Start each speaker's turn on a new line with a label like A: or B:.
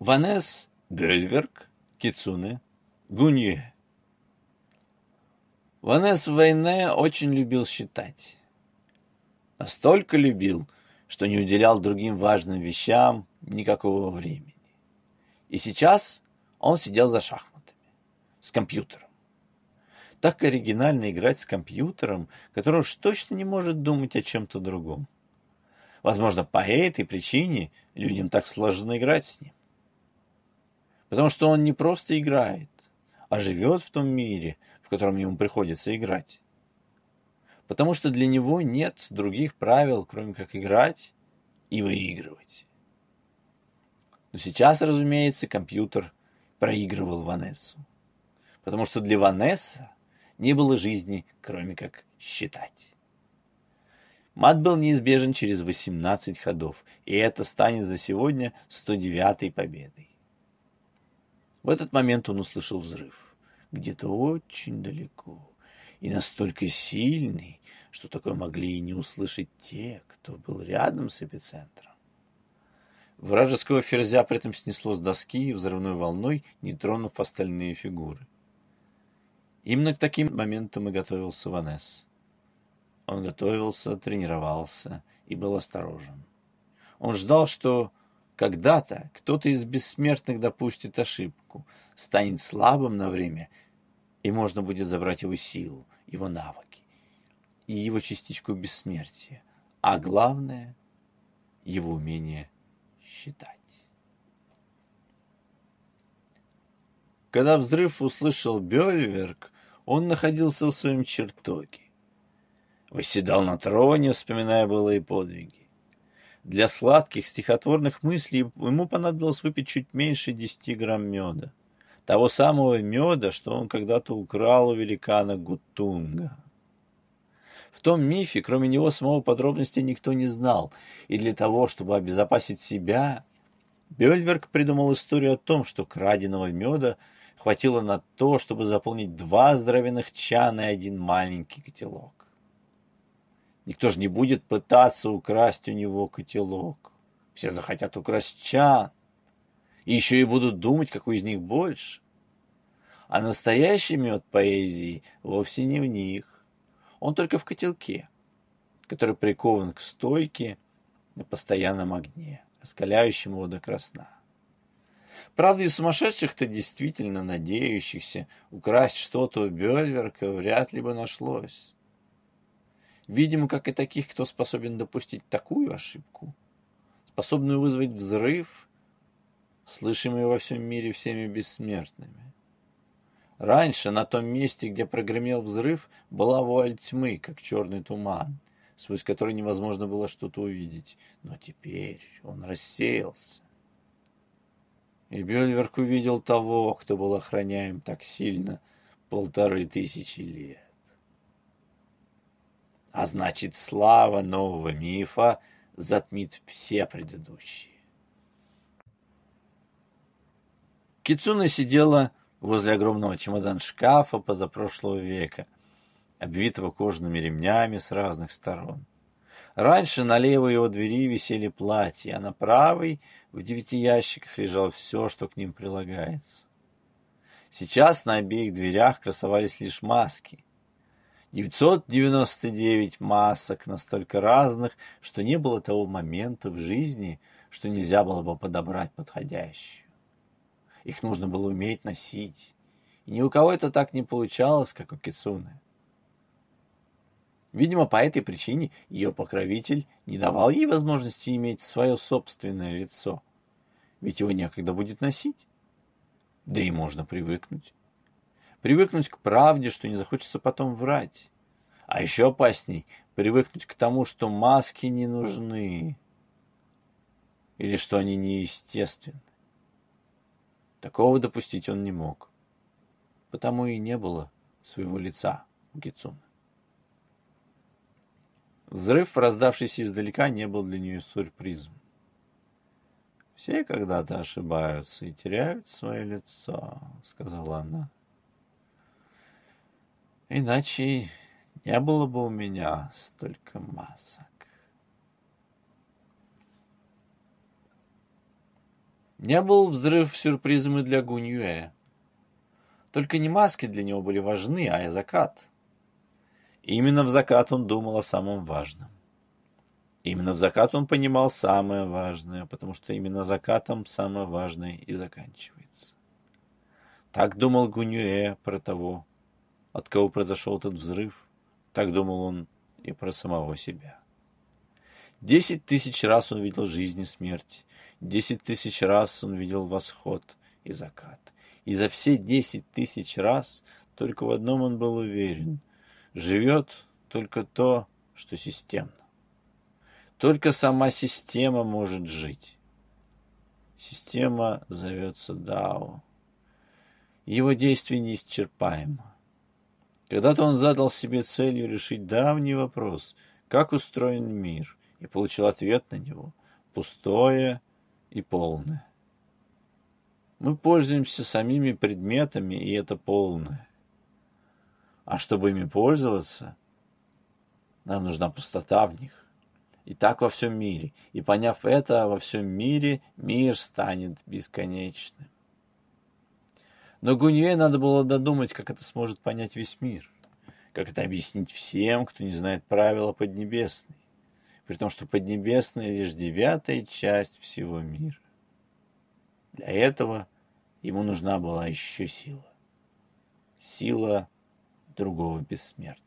A: Ванес Бельверк Кицуне Гунье. Ванес Вейне очень любил считать. Настолько любил, что не уделял другим важным вещам никакого времени. И сейчас он сидел за шахматами, с компьютером. Так оригинально играть с компьютером, который уж точно не может думать о чем-то другом. Возможно, по этой причине людям так сложно играть с ним. Потому что он не просто играет, а живет в том мире, в котором ему приходится играть. Потому что для него нет других правил, кроме как играть и выигрывать. Но сейчас, разумеется, компьютер проигрывал Ванессу. Потому что для Ванесса не было жизни, кроме как считать. Мат был неизбежен через 18 ходов, и это станет за сегодня 109-й победой. В этот момент он услышал взрыв, где-то очень далеко, и настолько сильный, что такое могли и не услышать те, кто был рядом с эпицентром. Вражеского ферзя при этом снесло с доски взрывной волной, не тронув остальные фигуры. Именно к таким моментам и готовился Ванесс. Он готовился, тренировался и был осторожен. Он ждал, что когда-то кто-то из бессмертных допустит ошибку, станет слабым на время, и можно будет забрать его силу, его навыки и его частичку бессмертия, а главное — его умение считать. Когда взрыв услышал Бельверк, он находился в своем чертоге. Восседал на троне, вспоминая былые подвиги. Для сладких стихотворных мыслей ему понадобилось выпить чуть меньше десяти грамм меда. Того самого меда, что он когда-то украл у великана Гутунга. В том мифе, кроме него, самого подробностей никто не знал, и для того, чтобы обезопасить себя, Бельверк придумал историю о том, что краденого меда хватило на то, чтобы заполнить два здоровенных чана и один маленький котелок. Никто же не будет пытаться украсть у него котелок. Все захотят украсть чан. И еще и будут думать, какой из них больше. А настоящий мед поэзии вовсе не в них. Он только в котелке, который прикован к стойке на постоянном огне, раскаляющем его до красна. Правда, и сумасшедших-то действительно надеющихся украсть что-то у Бельверка вряд ли бы нашлось. Видимо, как и таких, кто способен допустить такую ошибку, способную вызвать взрыв, слышимый во всем мире всеми бессмертными. Раньше на том месте, где прогремел взрыв, была вуаль тьмы, как черный туман, сквозь который невозможно было что-то увидеть. Но теперь он рассеялся. И Бельверк увидел того, кто был охраняем так сильно полторы тысячи лет. А значит, слава нового мифа затмит все предыдущие. Кицуна сидела возле огромного чемодан-шкафа позапрошлого века, обвитого кожаными ремнями с разных сторон. Раньше на левой его двери висели платья, а на правой в девяти ящиках лежало все, что к ним прилагается. Сейчас на обеих дверях красовались лишь маски. 999 масок, настолько разных, что не было того момента в жизни, что нельзя было бы подобрать подходящую. Их нужно было уметь носить. И ни у кого это так не получалось, как у Кицуны. Видимо, по этой причине ее покровитель не давал ей возможности иметь свое собственное лицо. Ведь его некогда будет носить. Да и можно привыкнуть. Привыкнуть к правде, что не захочется потом врать. А еще опасней привыкнуть к тому, что маски не нужны. Или что они неестественны. Такого допустить он не мог. Потому и не было своего лица у Гицуна. Взрыв, раздавшийся издалека, не был для нее сюрпризом. «Все когда-то ошибаются и теряют свое лицо», — сказала она. «Иначе не было бы у меня столько масок». Не был взрыв сюрпризом и для Гуньюэ. Только не маски для него были важны, а и закат. И именно в закат он думал о самом важном. Именно в закат он понимал самое важное, потому что именно закатом самое важное и заканчивается. Так думал Гунюэ про того, от кого произошел этот взрыв. Так думал он и про самого себя. Десять тысяч раз он видел жизнь и смерть. Десять тысяч раз он видел восход и закат. И за все десять тысяч раз только в одном он был уверен. Живет только то, что системно. Только сама система может жить. Система зовется Дао. Его действие неисчерпаемо. Когда-то он задал себе целью решить давний вопрос, как устроен мир, и получил ответ на него, пустое и полное. Мы пользуемся самими предметами, и это полное. А чтобы ими пользоваться, нам нужна пустота в них. И так во всем мире. И поняв это во всем мире, мир станет бесконечным. Но Гунье надо было додумать, как это сможет понять весь мир. Как это объяснить всем, кто не знает правила Поднебесной. При том, что Поднебесная лишь девятая часть всего мира. Для этого ему нужна была еще сила. Сила другого бессмертия.